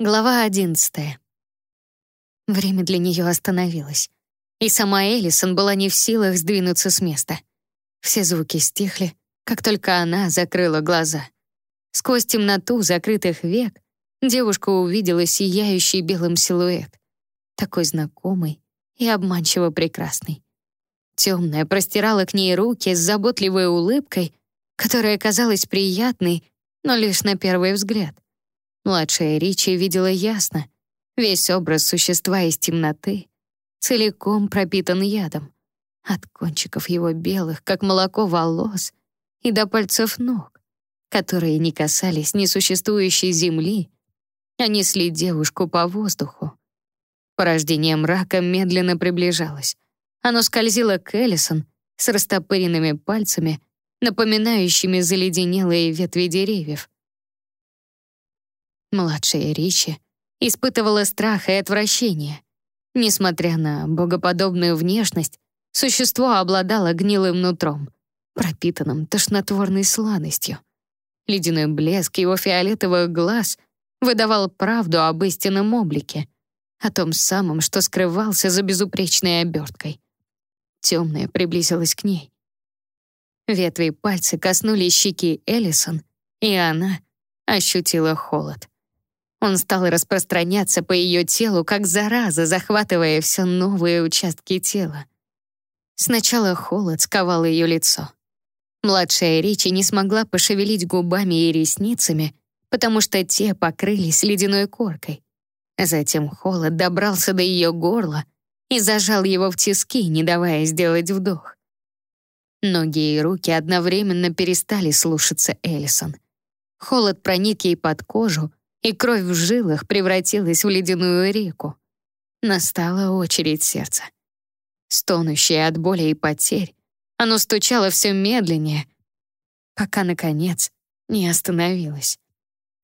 Глава одиннадцатая. Время для нее остановилось. И сама Элисон была не в силах сдвинуться с места. Все звуки стихли, как только она закрыла глаза. Сквозь темноту закрытых век девушка увидела сияющий белым силуэт, такой знакомый и обманчиво прекрасный. Темная простирала к ней руки с заботливой улыбкой, которая казалась приятной, но лишь на первый взгляд. Младшая Ричи видела ясно. Весь образ существа из темноты целиком пропитан ядом. От кончиков его белых, как молоко волос, и до пальцев ног, которые не касались несуществующей земли, а несли девушку по воздуху. Порождение мрака медленно приближалось. Оно скользило к Эллисон с растопыренными пальцами, напоминающими заледенелые ветви деревьев. Младшая Ричи испытывала страх и отвращение. Несмотря на богоподобную внешность, существо обладало гнилым нутром, пропитанным тошнотворной сладостью. Ледяной блеск его фиолетовых глаз выдавал правду об истинном облике, о том самом, что скрывался за безупречной оберткой. Темная приблизилась к ней. Ветви пальцы коснулись щеки Эллисон, и она ощутила холод. Он стал распространяться по ее телу, как зараза, захватывая все новые участки тела. Сначала холод сковал ее лицо. Младшая Ричи не смогла пошевелить губами и ресницами, потому что те покрылись ледяной коркой. Затем холод добрался до ее горла и зажал его в тиски, не давая сделать вдох. Ноги и руки одновременно перестали слушаться Эллисон. Холод проник ей под кожу, и кровь в жилах превратилась в ледяную реку. Настала очередь сердца. Стонущее от боли и потерь, оно стучало все медленнее, пока, наконец, не остановилось.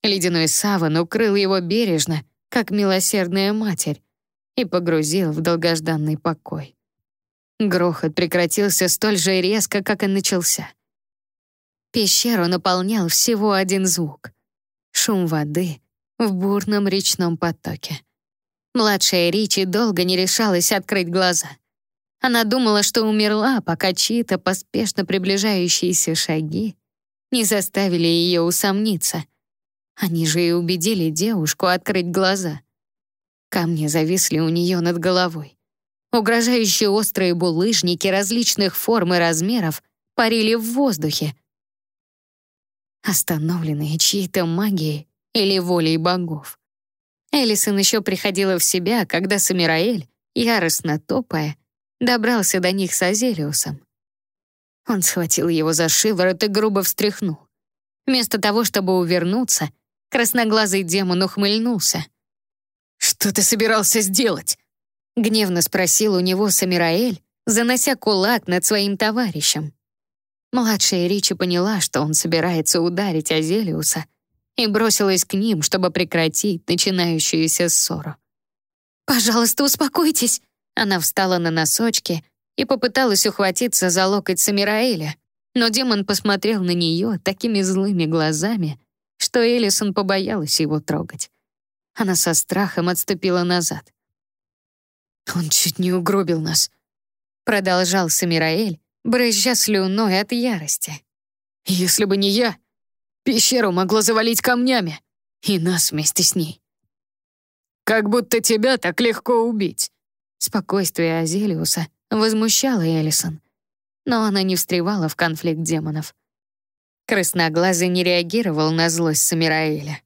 Ледяной саван укрыл его бережно, как милосердная матерь, и погрузил в долгожданный покой. Грохот прекратился столь же резко, как и начался. Пещеру наполнял всего один звук — шум воды в бурном речном потоке. Младшая Ричи долго не решалась открыть глаза. Она думала, что умерла, пока чьи-то поспешно приближающиеся шаги не заставили ее усомниться. Они же и убедили девушку открыть глаза. Камни зависли у нее над головой. Угрожающие острые булыжники различных форм и размеров парили в воздухе. Остановленные чьей-то магией, или волей богов. Элисон еще приходила в себя, когда Самираэль, яростно топая, добрался до них с Азелиусом. Он схватил его за шиворот и грубо встряхнул. Вместо того, чтобы увернуться, красноглазый демон ухмыльнулся. «Что ты собирался сделать?» Гневно спросил у него Самираэль, занося кулак над своим товарищем. Младшая Ричи поняла, что он собирается ударить Азелиуса, и бросилась к ним, чтобы прекратить начинающуюся ссору. «Пожалуйста, успокойтесь!» Она встала на носочки и попыталась ухватиться за локоть Самираэля, но демон посмотрел на нее такими злыми глазами, что Элисон побоялась его трогать. Она со страхом отступила назад. «Он чуть не угробил нас», — продолжал Самираэль, брызжа слюной от ярости. «Если бы не я, Пещеру могло завалить камнями. И нас вместе с ней. «Как будто тебя так легко убить!» Спокойствие Азелиуса возмущало Элисон, но она не встревала в конфликт демонов. Красноглазый не реагировал на злость Самираэля.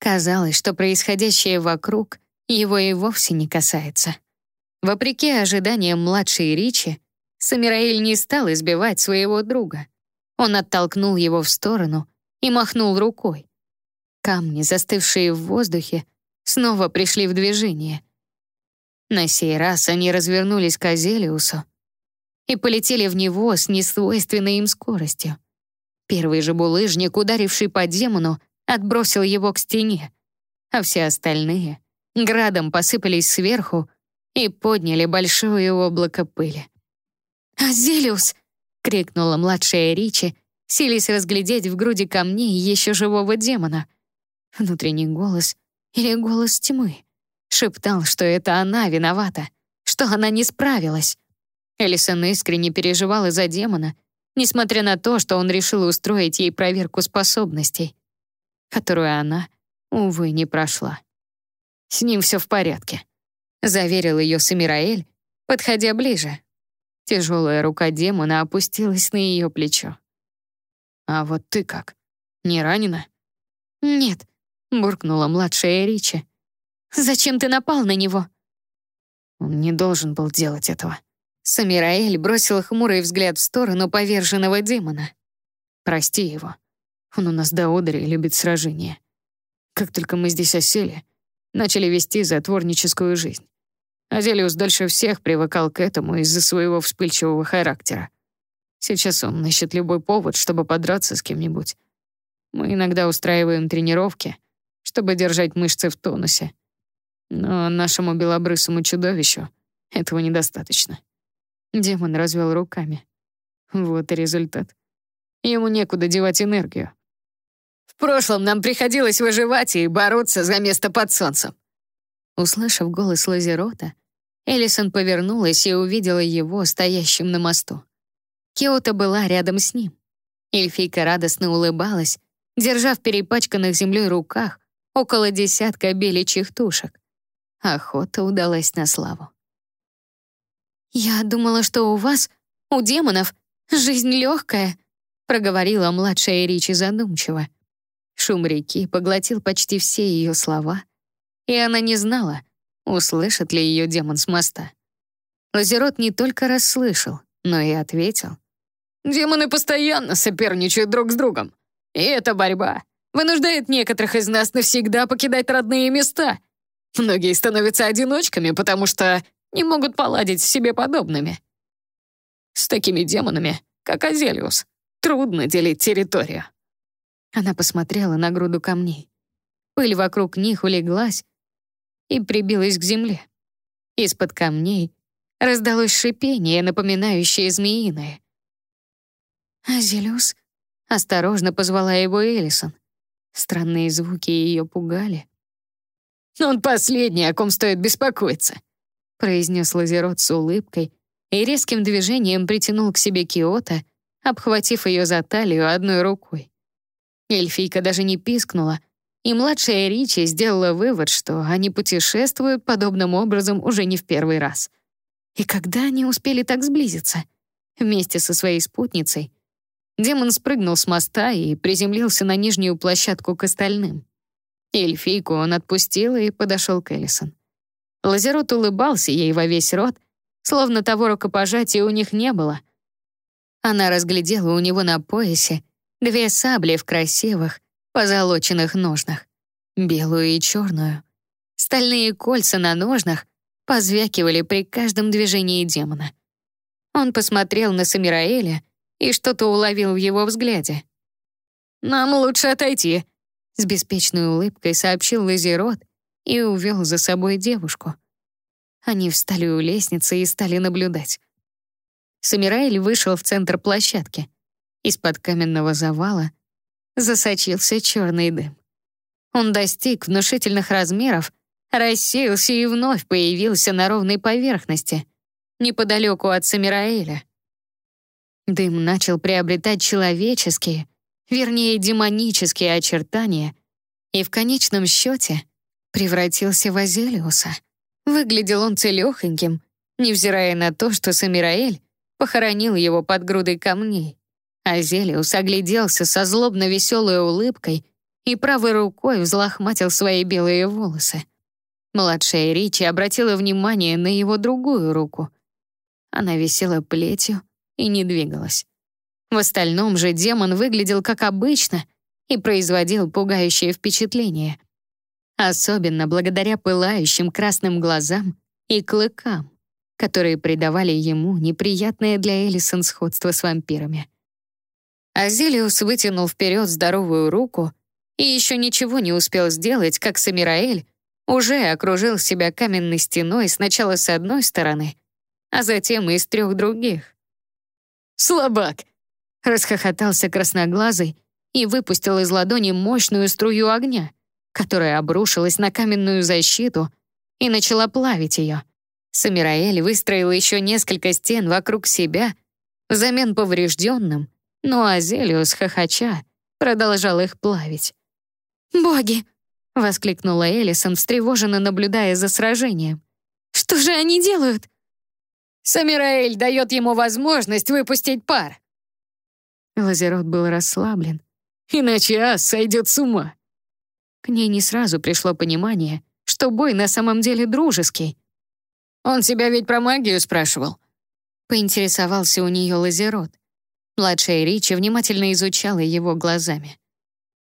Казалось, что происходящее вокруг его и вовсе не касается. Вопреки ожиданиям младшей Ричи, Самираэль не стал избивать своего друга. Он оттолкнул его в сторону и махнул рукой. Камни, застывшие в воздухе, снова пришли в движение. На сей раз они развернулись к Азелиусу и полетели в него с несвойственной им скоростью. Первый же булыжник, ударивший по демону, отбросил его к стене, а все остальные градом посыпались сверху и подняли большое облако пыли. «Азелиус!» — крикнула младшая Ричи, сились разглядеть в груди камней еще живого демона. Внутренний голос Или голос тьмы? Шептал, что это она виновата, что она не справилась. Элисон искренне переживала за демона, несмотря на то, что он решил устроить ей проверку способностей, которую она, увы, не прошла. «С ним все в порядке», — заверил ее Самираэль, подходя ближе. Тяжелая рука демона опустилась на ее плечо. «А вот ты как? Не ранена?» «Нет», — буркнула младшая Ричи. «Зачем ты напал на него?» Он не должен был делать этого. Самираэль бросил хмурый взгляд в сторону поверженного демона. «Прости его. Он у нас до одери любит сражения. Как только мы здесь осели, начали вести затворническую жизнь. Азелиус дальше всех привыкал к этому из-за своего вспыльчивого характера. Сейчас он ищет любой повод, чтобы подраться с кем-нибудь. Мы иногда устраиваем тренировки, чтобы держать мышцы в тонусе. Но нашему белобрысому чудовищу этого недостаточно. Демон развел руками. Вот и результат. Ему некуда девать энергию. В прошлом нам приходилось выживать и бороться за место под солнцем. Услышав голос Лазерота, Элисон повернулась и увидела его стоящим на мосту. Киота была рядом с ним. Эльфийка радостно улыбалась, держа в перепачканных землей руках около десятка беличьих тушек. Охота удалась на славу. «Я думала, что у вас, у демонов, жизнь легкая», проговорила младшая Ричи задумчиво. Шум реки поглотил почти все ее слова, и она не знала, услышит ли ее демон с моста. Лазерот не только расслышал, но и ответил. «Демоны постоянно соперничают друг с другом. И эта борьба вынуждает некоторых из нас навсегда покидать родные места. Многие становятся одиночками, потому что не могут поладить с себе подобными. С такими демонами, как Азелиус, трудно делить территорию». Она посмотрела на груду камней. Пыль вокруг них улеглась и прибилась к земле. Из-под камней раздалось шипение, напоминающее змеиное. «Азелиус?» — осторожно позвала его Элисон. Странные звуки ее пугали. «Он последний, о ком стоит беспокоиться», — произнес Лазерот с улыбкой и резким движением притянул к себе Киота, обхватив ее за талию одной рукой. Эльфийка даже не пискнула, и младшая Ричи сделала вывод, что они путешествуют подобным образом уже не в первый раз. И когда они успели так сблизиться? Вместе со своей спутницей демон спрыгнул с моста и приземлился на нижнюю площадку к остальным. Эльфийку он отпустил и подошел к Эллисон. Лазерот улыбался ей во весь рот, словно того рукопожатия у них не было. Она разглядела у него на поясе две сабли в красивых, позолоченных ножнах, белую и черную. Стальные кольца на ножнах позвякивали при каждом движении демона. Он посмотрел на Самираэля и что-то уловил в его взгляде. «Нам лучше отойти», — с беспечной улыбкой сообщил Лазерот и увел за собой девушку. Они встали у лестницы и стали наблюдать. Самираэль вышел в центр площадки. Из-под каменного завала засочился черный дым. Он достиг внушительных размеров, рассеялся и вновь появился на ровной поверхности, неподалеку от Самираэля. Дым начал приобретать человеческие, вернее, демонические очертания и в конечном счете превратился в Азелиуса. Выглядел он целехоньким, невзирая на то, что Самираэль похоронил его под грудой камней. Азелиус огляделся со злобно веселой улыбкой и правой рукой взлохматил свои белые волосы. Младшая Ричи обратила внимание на его другую руку. Она висела плетью и не двигалась. В остальном же демон выглядел как обычно и производил пугающее впечатление. Особенно благодаря пылающим красным глазам и клыкам, которые придавали ему неприятное для Элисон сходство с вампирами. Азелиус вытянул вперед здоровую руку и еще ничего не успел сделать, как Самираэль уже окружил себя каменной стеной сначала с одной стороны, а затем и с трех других. «Слабак!» — расхохотался красноглазый и выпустил из ладони мощную струю огня, которая обрушилась на каменную защиту и начала плавить ее. Самираэль выстроила еще несколько стен вокруг себя взамен поврежденным, но Азелиус, хохоча, продолжал их плавить. «Боги!» — воскликнула Элисон, встревоженно наблюдая за сражением. «Что же они делают?» «Самираэль дает ему возможность выпустить пар». Лазерот был расслаблен. «Иначе Ас сойдет с ума». К ней не сразу пришло понимание, что бой на самом деле дружеский. «Он тебя ведь про магию спрашивал?» Поинтересовался у нее Лазерот. Младшая Ричи внимательно изучала его глазами.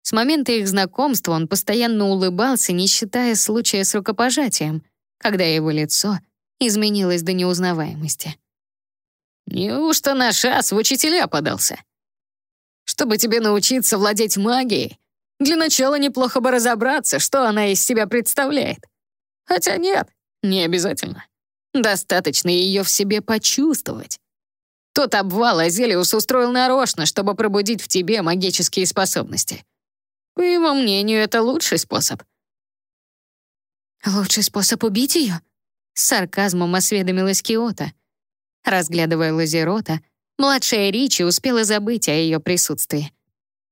С момента их знакомства он постоянно улыбался, не считая случая с рукопожатием, когда его лицо изменилось до неузнаваемости. «Неужто наш ас в учителя подался? Чтобы тебе научиться владеть магией, для начала неплохо бы разобраться, что она из себя представляет. Хотя нет, не обязательно. Достаточно ее в себе почувствовать. Тот обвал Азелиус устроил нарочно, чтобы пробудить в тебе магические способности. По его мнению, это лучший способ. «Лучший способ убить ее?» С сарказмом осведомилась Киота. Разглядывая Лазерота, младшая Ричи успела забыть о ее присутствии.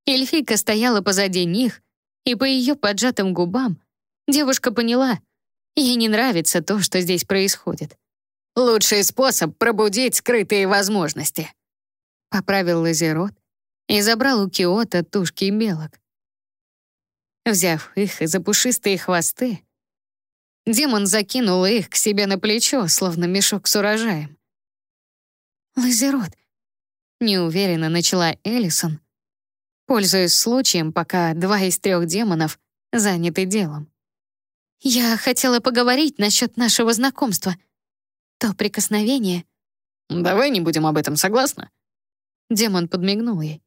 Эльфийка стояла позади них, и по ее поджатым губам девушка поняла, ей не нравится то, что здесь происходит. «Лучший способ пробудить скрытые возможности», — поправил Лазерот и забрал у Киота тушки белок. Взяв их за пушистые хвосты, демон закинул их к себе на плечо, словно мешок с урожаем. «Лазерот», — неуверенно начала Эллисон, пользуясь случаем, пока два из трех демонов заняты делом. «Я хотела поговорить насчет нашего знакомства. То прикосновение...» «Давай не будем об этом, согласна?» Демон подмигнул ей.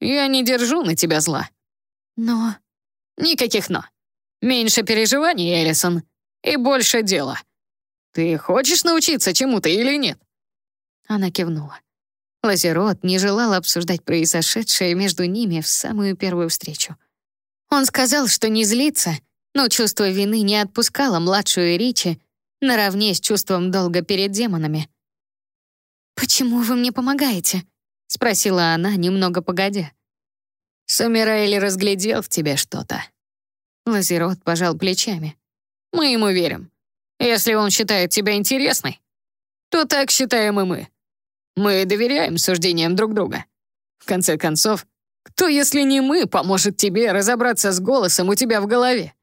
«Я не держу на тебя зла». «Но...» «Никаких «но». Меньше переживаний, Эллисон, и больше дела. Ты хочешь научиться чему-то или нет?» Она кивнула. Лазерот не желал обсуждать произошедшее между ними в самую первую встречу. Он сказал, что не злится, но чувство вины не отпускало младшую Ричи наравне с чувством долга перед демонами. «Почему вы мне помогаете?» — спросила она, немного погодя. «Самираэль разглядел в тебе что-то». Лазерот пожал плечами. «Мы ему верим. Если он считает тебя интересной, то так считаем и мы. Мы доверяем суждениям друг друга. В конце концов, кто, если не мы, поможет тебе разобраться с голосом у тебя в голове?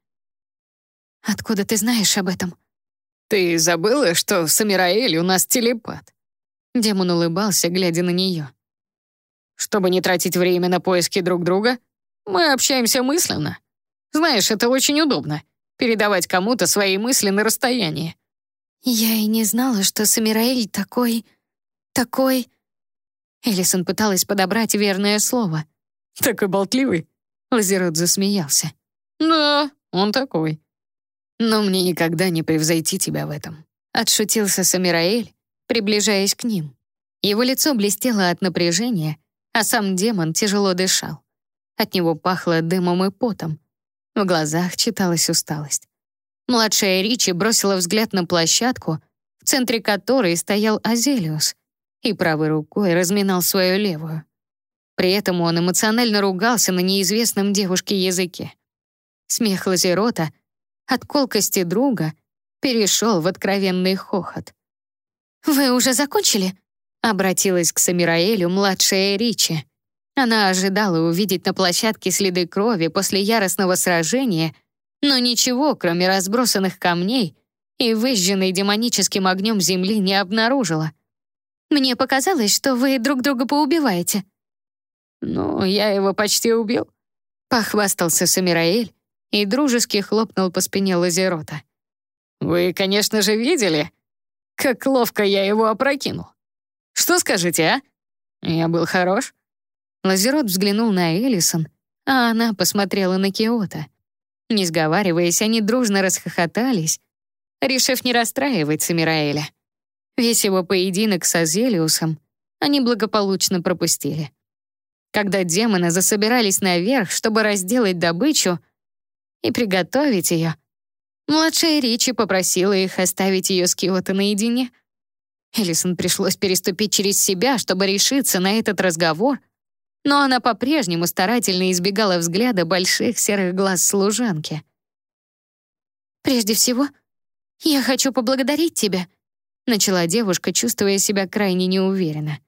Откуда ты знаешь об этом? Ты забыла, что Самираэль у нас телепат? Демон улыбался, глядя на нее. Чтобы не тратить время на поиски друг друга, мы общаемся мысленно. Знаешь, это очень удобно — передавать кому-то свои мысли на расстоянии. Я и не знала, что Самираэль такой такой...» Элисон пыталась подобрать верное слово. «Такой болтливый?» Лазерот засмеялся. «Да, он такой. Но мне никогда не превзойти тебя в этом». Отшутился Самираэль, приближаясь к ним. Его лицо блестело от напряжения, а сам демон тяжело дышал. От него пахло дымом и потом. В глазах читалась усталость. Младшая Ричи бросила взгляд на площадку, в центре которой стоял Азелиус, и правой рукой разминал свою левую. При этом он эмоционально ругался на неизвестном девушке языке. Смех Лазерота от колкости друга перешел в откровенный хохот. «Вы уже закончили?» — обратилась к Самираэлю младшая Ричи. Она ожидала увидеть на площадке следы крови после яростного сражения, но ничего, кроме разбросанных камней и выжженной демоническим огнем земли, не обнаружила — мне показалось, что вы друг друга поубиваете». «Ну, я его почти убил», — похвастался Самираэль и дружески хлопнул по спине Лазерота. «Вы, конечно же, видели, как ловко я его опрокинул. Что скажете, а? Я был хорош?» Лазерот взглянул на Элисон, а она посмотрела на Киота. Не сговариваясь, они дружно расхохотались, решив не расстраивать Самираэля. Весь его поединок с Азелиусом они благополучно пропустили. Когда демоны засобирались наверх, чтобы разделать добычу, и приготовить ее. Младшая Ричи попросила их оставить ее с Киото наедине. Элисон пришлось переступить через себя, чтобы решиться на этот разговор, но она по-прежнему старательно избегала взгляда больших серых глаз служанки. «Прежде всего, я хочу поблагодарить тебя», начала девушка, чувствуя себя крайне неуверенно.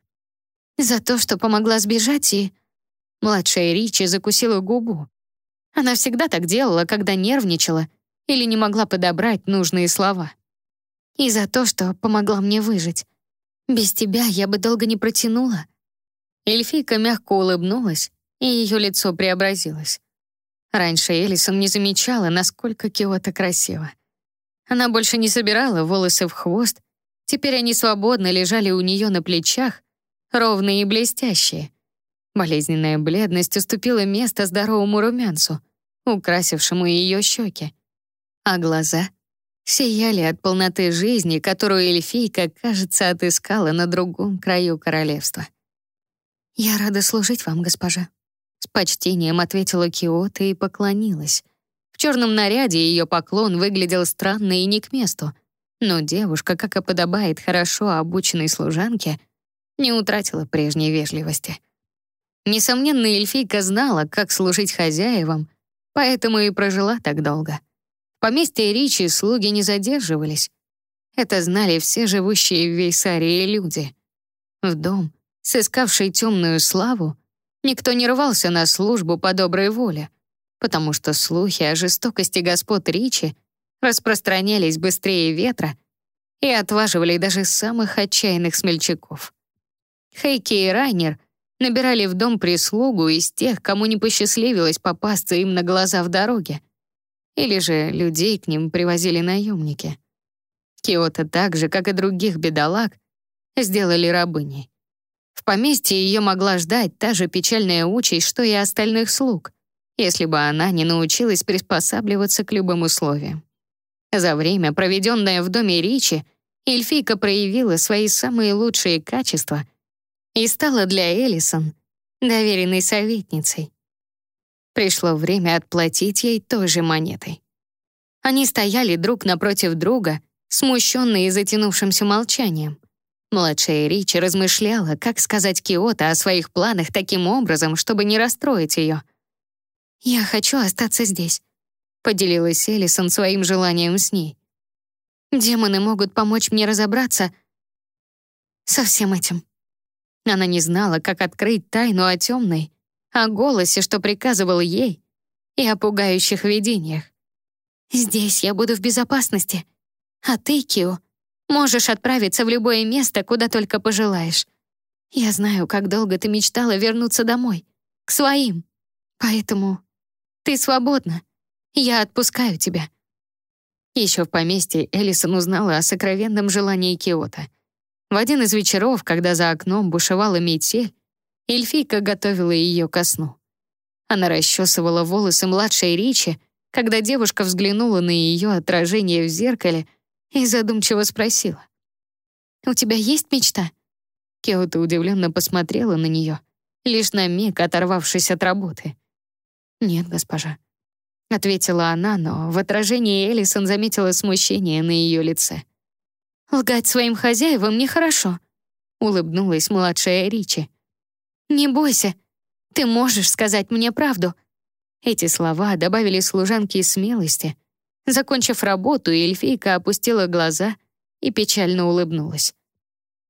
«За то, что помогла сбежать и...» Младшая Ричи закусила губу. Она всегда так делала, когда нервничала или не могла подобрать нужные слова. «И за то, что помогла мне выжить. Без тебя я бы долго не протянула». Эльфийка мягко улыбнулась, и ее лицо преобразилось. Раньше Элисон не замечала, насколько Киота красива. Она больше не собирала волосы в хвост Теперь они свободно лежали у нее на плечах, ровные и блестящие. Болезненная бледность уступила место здоровому румянцу, украсившему ее щеки. А глаза сияли от полноты жизни, которую эльфийка, кажется, отыскала на другом краю королевства. «Я рада служить вам, госпожа», — с почтением ответила Киота и поклонилась. В черном наряде ее поклон выглядел странно и не к месту — но девушка, как и подобает хорошо обученной служанке, не утратила прежней вежливости. Несомненно, эльфийка знала, как служить хозяевам, поэтому и прожила так долго. В поместье Ричи слуги не задерживались. Это знали все живущие в Вейсарии люди. В дом, сыскавший темную славу, никто не рвался на службу по доброй воле, потому что слухи о жестокости господ Ричи распространялись быстрее ветра и отваживали даже самых отчаянных смельчаков. Хейки и Райнер набирали в дом прислугу из тех, кому не посчастливилось попасться им на глаза в дороге. Или же людей к ним привозили наемники. Киота так же, как и других бедолаг, сделали рабыней. В поместье ее могла ждать та же печальная участь, что и остальных слуг, если бы она не научилась приспосабливаться к любым условиям. За время, проведенное в доме Ричи, эльфийка проявила свои самые лучшие качества и стала для Элисон доверенной советницей. Пришло время отплатить ей той же монетой. Они стояли друг напротив друга, смущенные затянувшимся молчанием. Младшая Ричи размышляла, как сказать Киото о своих планах таким образом, чтобы не расстроить ее. «Я хочу остаться здесь», поделилась Элисон своим желанием с ней. Демоны могут помочь мне разобраться со всем этим. Она не знала, как открыть тайну о темной, о голосе, что приказывал ей, и о пугающих видениях. «Здесь я буду в безопасности, а ты, Кио, можешь отправиться в любое место, куда только пожелаешь. Я знаю, как долго ты мечтала вернуться домой, к своим, поэтому ты свободна». Я отпускаю тебя». Еще в поместье Элисон узнала о сокровенном желании Киота. В один из вечеров, когда за окном бушевала метель, эльфийка готовила ее ко сну. Она расчесывала волосы младшей Ричи, когда девушка взглянула на ее отражение в зеркале и задумчиво спросила. «У тебя есть мечта?» Киота удивленно посмотрела на нее, лишь на миг оторвавшись от работы. «Нет, госпожа», ответила она, но в отражении Элисон заметила смущение на ее лице. «Лгать своим хозяевам нехорошо», — улыбнулась младшая Ричи. «Не бойся, ты можешь сказать мне правду». Эти слова добавили служанке смелости. Закончив работу, эльфийка опустила глаза и печально улыбнулась.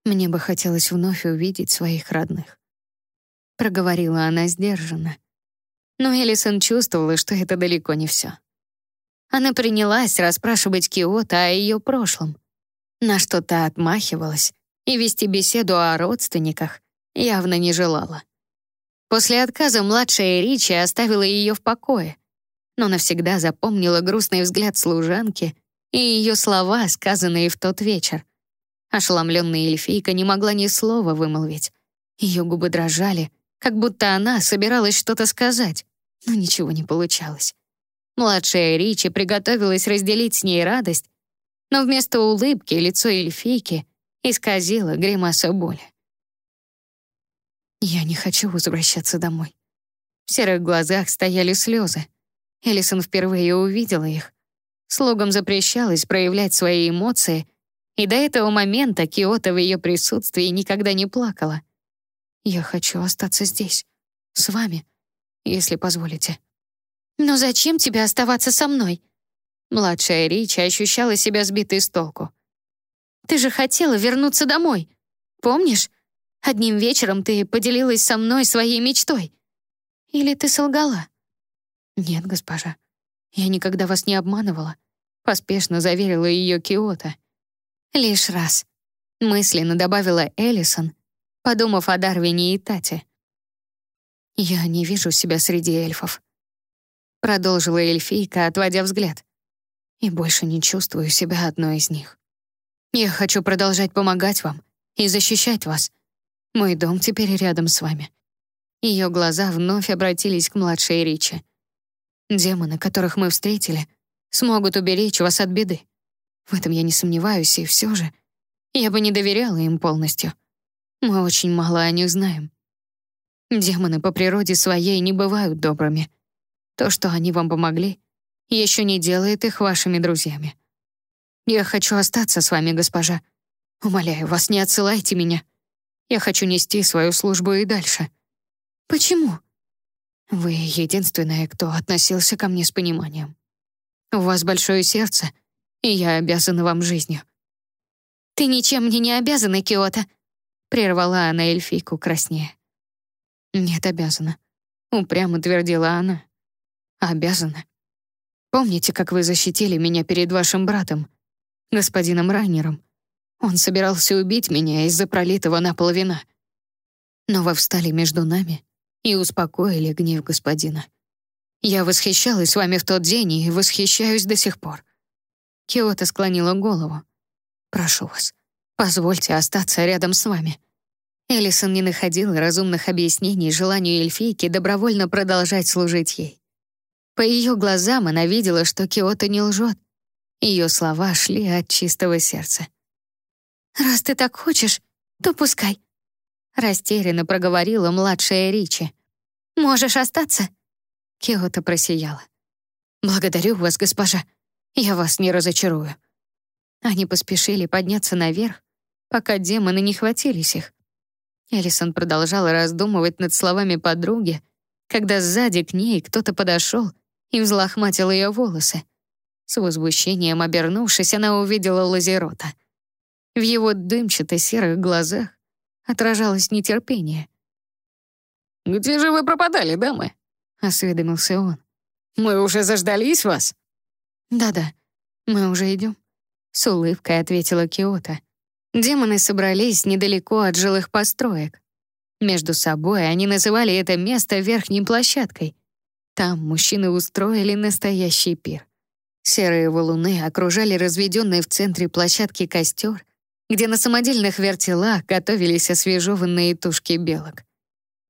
«Мне бы хотелось вновь увидеть своих родных», — проговорила она сдержанно но Элисон чувствовала, что это далеко не все. Она принялась расспрашивать Киота о ее прошлом, на что та отмахивалась и вести беседу о родственниках явно не желала. После отказа младшая Ричи оставила ее в покое, но навсегда запомнила грустный взгляд служанки и ее слова, сказанные в тот вечер. Ошеломленная эльфийка не могла ни слова вымолвить. Ее губы дрожали, как будто она собиралась что-то сказать, но ничего не получалось. Младшая Ричи приготовилась разделить с ней радость, но вместо улыбки лицо эльфийки исказило гримаса боли. «Я не хочу возвращаться домой». В серых глазах стояли слезы. Элисон впервые увидела их. Слугам запрещалось проявлять свои эмоции, и до этого момента Киота в ее присутствии никогда не плакала. «Я хочу остаться здесь, с вами, если позволите». «Но зачем тебе оставаться со мной?» Младшая Ричи ощущала себя сбитой с толку. «Ты же хотела вернуться домой. Помнишь? Одним вечером ты поделилась со мной своей мечтой. Или ты солгала?» «Нет, госпожа, я никогда вас не обманывала», поспешно заверила ее Киота. «Лишь раз», мысленно добавила Эллисон, подумав о Дарвине и Тате. «Я не вижу себя среди эльфов», продолжила эльфийка, отводя взгляд. «И больше не чувствую себя одной из них. Я хочу продолжать помогать вам и защищать вас. Мой дом теперь рядом с вами». Ее глаза вновь обратились к младшей Ричи. Демоны, которых мы встретили, смогут уберечь вас от беды. В этом я не сомневаюсь, и все же я бы не доверяла им полностью. Мы очень мало о них знаем. Демоны по природе своей не бывают добрыми. То, что они вам помогли, еще не делает их вашими друзьями. Я хочу остаться с вами, госпожа. Умоляю вас, не отсылайте меня. Я хочу нести свою службу и дальше. Почему? Вы единственная, кто относился ко мне с пониманием. У вас большое сердце, и я обязана вам жизнью. Ты ничем мне не обязана, Киота, прервала она эльфийку краснее. Нет, обязана, упрямо твердила она. Обязана. Помните, как вы защитили меня перед вашим братом, господином Райнером? Он собирался убить меня из-за пролитого на пол. Но вы встали между нами и успокоили гнев господина. Я восхищалась вами в тот день и восхищаюсь до сих пор. Киота склонила голову. Прошу вас, позвольте остаться рядом с вами. Элисон не находила разумных объяснений желанию эльфийки добровольно продолжать служить ей. По ее глазам она видела, что Киота не лжет. Ее слова шли от чистого сердца. «Раз ты так хочешь, то пускай. Растерянно проговорила младшая Ричи. «Можешь остаться?» Киота просияла. «Благодарю вас, госпожа. Я вас не разочарую». Они поспешили подняться наверх, пока демоны не хватились их. Элисон продолжала раздумывать над словами подруги, когда сзади к ней кто-то подошел и взлохматил ее волосы. С возмущением обернувшись, она увидела Лазерота. В его дымчато-серых глазах отражалось нетерпение. «Где же вы пропадали, дамы?» — осведомился он. «Мы уже заждались вас?» «Да-да, мы уже идем», — с улыбкой ответила Киота. Демоны собрались недалеко от жилых построек. Между собой они называли это место верхней площадкой. Там мужчины устроили настоящий пир. Серые валуны окружали разведенный в центре площадки костер, где на самодельных вертелах готовились освежеванные тушки белок.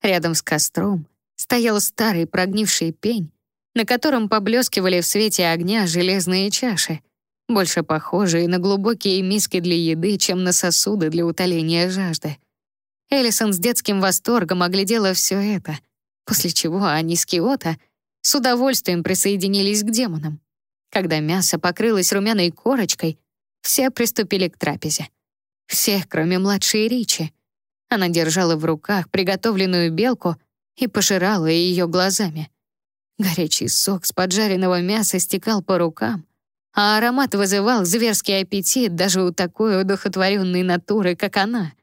Рядом с костром стоял старый прогнивший пень, на котором поблескивали в свете огня железные чаши, больше похожие на глубокие миски для еды, чем на сосуды для утоления жажды. Элисон с детским восторгом оглядела все это, после чего они с Киота с удовольствием присоединились к демонам. Когда мясо покрылось румяной корочкой, все приступили к трапезе. Всех, кроме младшей Ричи. Она держала в руках приготовленную белку и пожирала ее глазами. Горячий сок с поджаренного мяса стекал по рукам, а аромат вызывал зверский аппетит даже у такой удохотворенной натуры, как она.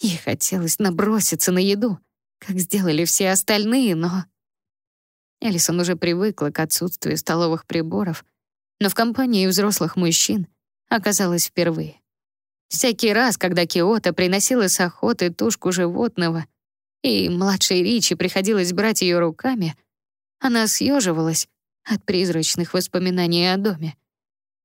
Ей хотелось наброситься на еду, как сделали все остальные, но... Элисон уже привыкла к отсутствию столовых приборов, но в компании взрослых мужчин оказалась впервые. Всякий раз, когда Киота приносила с охоты тушку животного, и младшей Ричи приходилось брать ее руками, она съеживалась от призрачных воспоминаний о доме.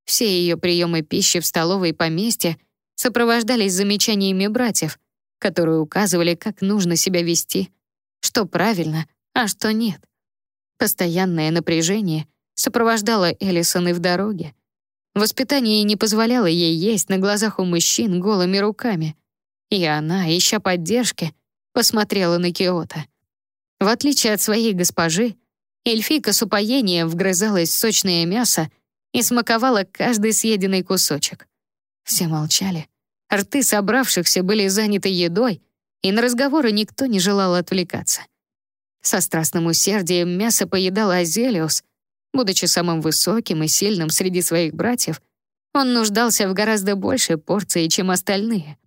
Все ее приемы пищи в столовой поместья сопровождались замечаниями братьев, которые указывали, как нужно себя вести, что правильно, а что нет. Постоянное напряжение сопровождало Элисон и в дороге, Воспитание не позволяло ей есть на глазах у мужчин голыми руками. И она, ища поддержки, посмотрела на Киота. В отличие от своей госпожи, Эльфийка с упоением вгрызалась в сочное мясо и смаковала каждый съеденный кусочек. Все молчали. Рты собравшихся были заняты едой, и на разговоры никто не желал отвлекаться. Со страстным усердием мясо поедал Азелиус. Будучи самым высоким и сильным среди своих братьев, он нуждался в гораздо большей порции, чем остальные.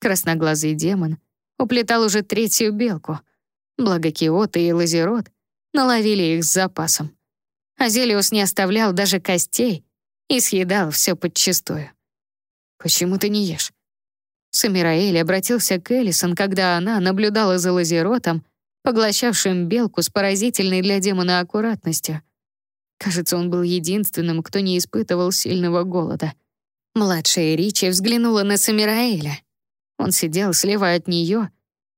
Красноглазый демон уплетал уже третью белку. Благо Киота и Лазерот наловили их с запасом. Азелиус не оставлял даже костей и съедал все подчистую. «Почему ты не ешь?» Самираэль обратился к Элисон, когда она наблюдала за Лазеротом, поглощавшим белку с поразительной для демона аккуратностью. Кажется, он был единственным, кто не испытывал сильного голода. Младшая Ричи взглянула на Самираэля. Он сидел слева от нее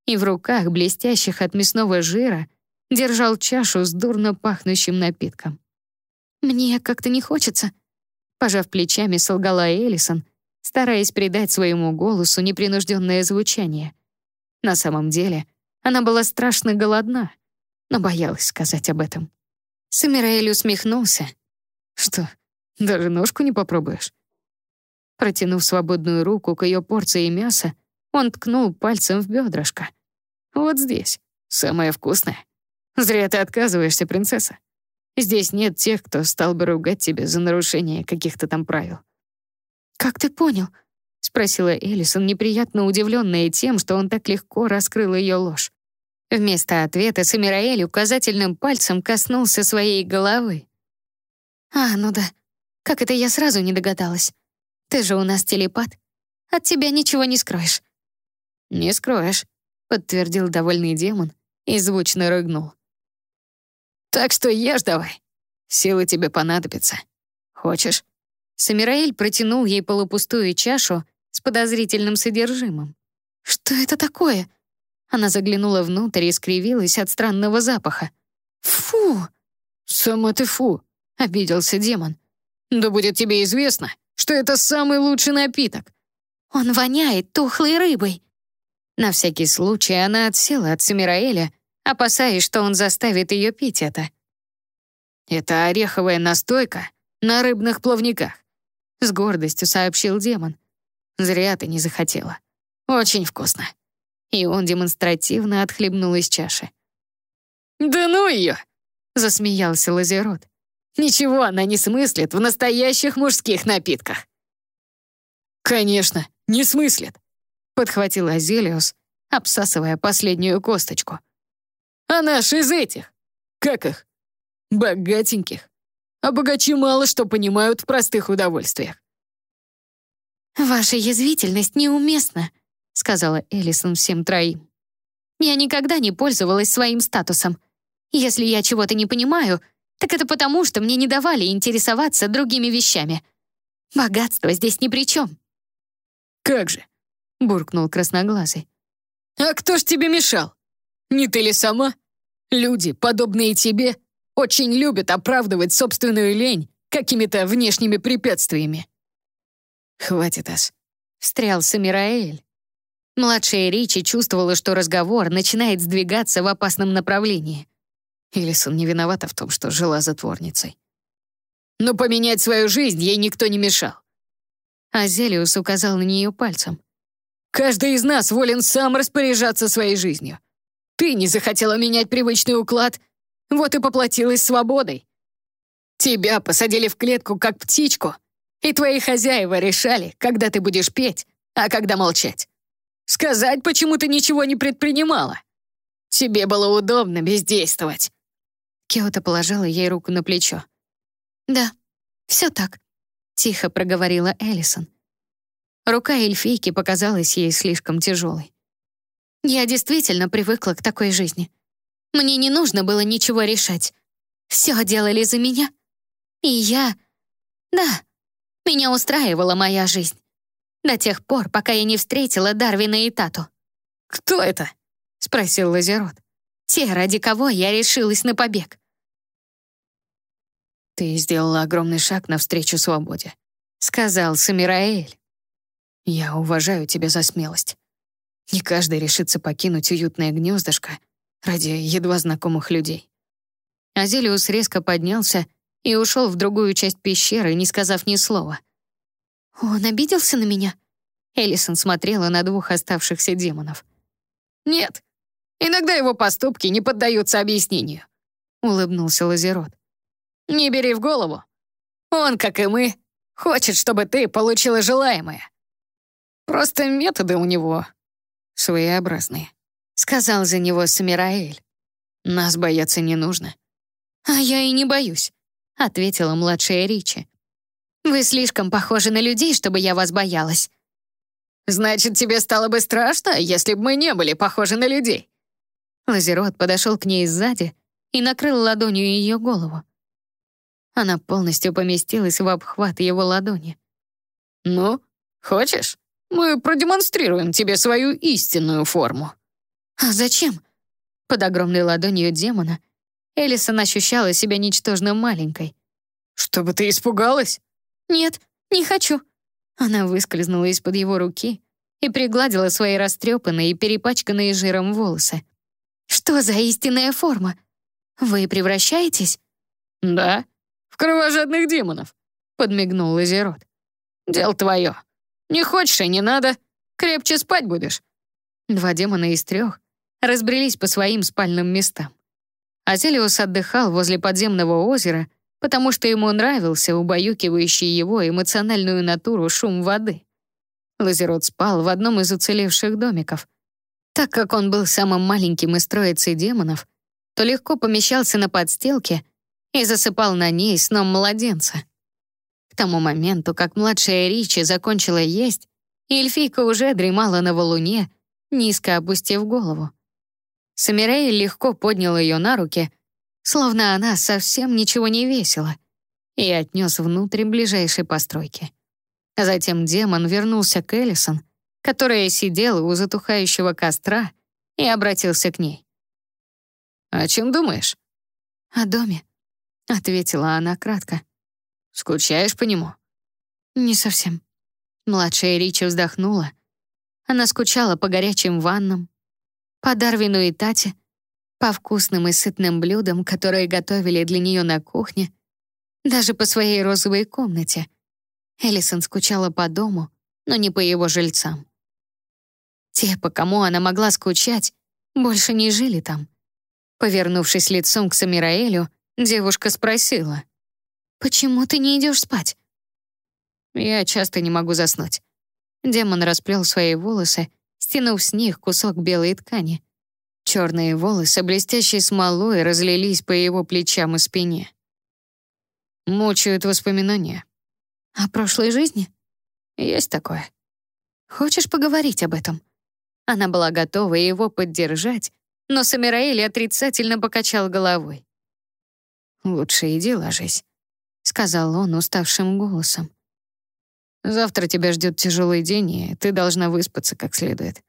и в руках, блестящих от мясного жира, держал чашу с дурно пахнущим напитком. «Мне как-то не хочется», — пожав плечами, солгала Элисон, стараясь придать своему голосу непринужденное звучание. На самом деле она была страшно голодна, но боялась сказать об этом. Самираэль усмехнулся. «Что, даже ножку не попробуешь?» Протянув свободную руку к ее порции мяса, он ткнул пальцем в бедрышко. «Вот здесь. Самое вкусное. Зря ты отказываешься, принцесса. Здесь нет тех, кто стал бы ругать тебя за нарушение каких-то там правил». «Как ты понял?» — спросила Элисон, неприятно удивленная тем, что он так легко раскрыл ее ложь. Вместо ответа Самираэль указательным пальцем коснулся своей головы. «А, ну да. Как это я сразу не догадалась? Ты же у нас телепат. От тебя ничего не скроешь». «Не скроешь», — подтвердил довольный демон и звучно рыгнул. «Так что ешь давай. Силы тебе понадобятся. Хочешь?» Самираэль протянул ей полупустую чашу с подозрительным содержимым. «Что это такое?» Она заглянула внутрь и скривилась от странного запаха. «Фу!» «Сама ты фу!» — обиделся демон. «Да будет тебе известно, что это самый лучший напиток!» «Он воняет тухлой рыбой!» На всякий случай она отсела от Самираэля, опасаясь, что он заставит ее пить это. «Это ореховая настойка на рыбных плавниках», — с гордостью сообщил демон. «Зря ты не захотела. Очень вкусно» и он демонстративно отхлебнул из чаши. «Да ну ее!» — засмеялся Лазерот. «Ничего она не смыслит в настоящих мужских напитках». «Конечно, не смыслит», — подхватил Азелиус, обсасывая последнюю косточку. «Она ж из этих, как их, богатеньких. А богачи мало что понимают в простых удовольствиях». «Ваша язвительность неуместна», сказала Элисон всем троим. «Я никогда не пользовалась своим статусом. Если я чего-то не понимаю, так это потому, что мне не давали интересоваться другими вещами. Богатство здесь ни при чем». «Как же?» — буркнул красноглазый. «А кто ж тебе мешал? Не ты ли сама? Люди, подобные тебе, очень любят оправдывать собственную лень какими-то внешними препятствиями». «Хватит, Ас», — встрял Самираэль. Младшая Ричи чувствовала, что разговор начинает сдвигаться в опасном направлении. Элисон не виновата в том, что жила затворницей. Но поменять свою жизнь ей никто не мешал. Азелиус указал на нее пальцем. «Каждый из нас волен сам распоряжаться своей жизнью. Ты не захотела менять привычный уклад, вот и поплатилась свободой. Тебя посадили в клетку, как птичку, и твои хозяева решали, когда ты будешь петь, а когда молчать. Сказать, почему ты ничего не предпринимала? Тебе было удобно бездействовать». Киота положила ей руку на плечо. «Да, все так», — тихо проговорила Эллисон. Рука эльфийки показалась ей слишком тяжелой. «Я действительно привыкла к такой жизни. Мне не нужно было ничего решать. Все делали за меня. И я... Да, меня устраивала моя жизнь. До тех пор, пока я не встретила Дарвина и Тату. «Кто это?» — спросил Лазерот. «Те, ради кого я решилась на побег». «Ты сделала огромный шаг навстречу свободе», — сказал Самираэль. «Я уважаю тебя за смелость. Не каждый решится покинуть уютное гнездышко ради едва знакомых людей. Азелиус резко поднялся и ушел в другую часть пещеры, не сказав ни слова. «Он обиделся на меня?» Эллисон смотрела на двух оставшихся демонов. «Нет, иногда его поступки не поддаются объяснению», — улыбнулся Лазерот. «Не бери в голову. Он, как и мы, хочет, чтобы ты получила желаемое. Просто методы у него своеобразные», — сказал за него Самираэль. «Нас бояться не нужно». «А я и не боюсь», — ответила младшая Ричи. «Вы слишком похожи на людей, чтобы я вас боялась». «Значит, тебе стало бы страшно, если бы мы не были похожи на людей?» Лазерот подошел к ней сзади и накрыл ладонью ее голову. Она полностью поместилась в обхват его ладони. «Ну, хочешь? Мы продемонстрируем тебе свою истинную форму». «А зачем?» Под огромной ладонью демона Элисон ощущала себя ничтожно маленькой. «Чтобы ты испугалась?» «Нет, не хочу». Она выскользнула из-под его руки и пригладила свои растрепанные и перепачканные жиром волосы. «Что за истинная форма? Вы превращаетесь?» «Да, в кровожадных демонов», — подмигнул Лазерот. «Дело твое. Не хочешь и не надо. Крепче спать будешь». Два демона из трех разбрелись по своим спальным местам. Азелиус отдыхал возле подземного озера, потому что ему нравился убаюкивающий его эмоциональную натуру шум воды. Лазерот спал в одном из уцелевших домиков. Так как он был самым маленьким из троицы демонов, то легко помещался на подстилке и засыпал на ней сном младенца. К тому моменту, как младшая Ричи закончила есть, эльфийка уже дремала на валуне, низко опустив голову. Самирей легко поднял ее на руки, словно она совсем ничего не весила, и отнес внутрь ближайшей постройки. Затем демон вернулся к Эллисон, которая сидела у затухающего костра, и обратился к ней. «О чем думаешь?» «О доме», — ответила она кратко. «Скучаешь по нему?» «Не совсем». Младшая Ричи вздохнула. Она скучала по горячим ваннам, по Дарвину и Тате, по вкусным и сытным блюдам, которые готовили для нее на кухне, даже по своей розовой комнате. Элисон скучала по дому, но не по его жильцам. Те, по кому она могла скучать, больше не жили там. Повернувшись лицом к Самираэлю, девушка спросила, «Почему ты не идешь спать?» «Я часто не могу заснуть». Демон расплел свои волосы стянув с них кусок белой ткани. Черные волосы блестящей смолой разлились по его плечам и спине. Мучают воспоминания. О прошлой жизни? Есть такое. Хочешь поговорить об этом? Она была готова его поддержать, но Самираэль отрицательно покачал головой. «Лучше иди ложись», — сказал он уставшим голосом. Завтра тебя ждет тяжелый день, и ты должна выспаться как следует.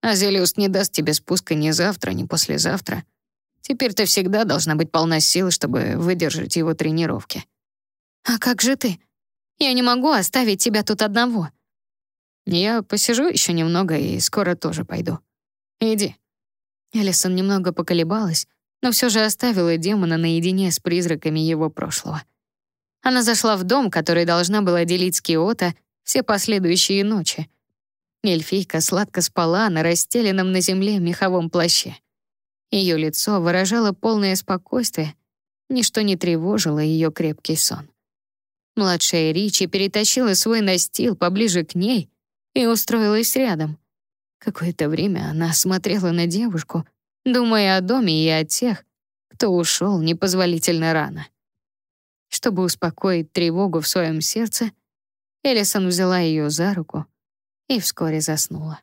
Азелиус не даст тебе спуска ни завтра, ни послезавтра. Теперь ты всегда должна быть полна сил, чтобы выдержать его тренировки. А как же ты? Я не могу оставить тебя тут одного. Я посижу еще немного и скоро тоже пойду. Иди. Элисон немного поколебалась, но все же оставила демона наедине с призраками его прошлого. Она зашла в дом, который должна была делить с Киото все последующие ночи. Эльфийка сладко спала на расстеленном на земле меховом плаще. Ее лицо выражало полное спокойствие, ничто не тревожило ее крепкий сон. Младшая Ричи перетащила свой настил поближе к ней и устроилась рядом. Какое-то время она смотрела на девушку, думая о доме и о тех, кто ушел непозволительно рано. Чтобы успокоить тревогу в своем сердце, Элисон взяла ее за руку и вскоре заснула.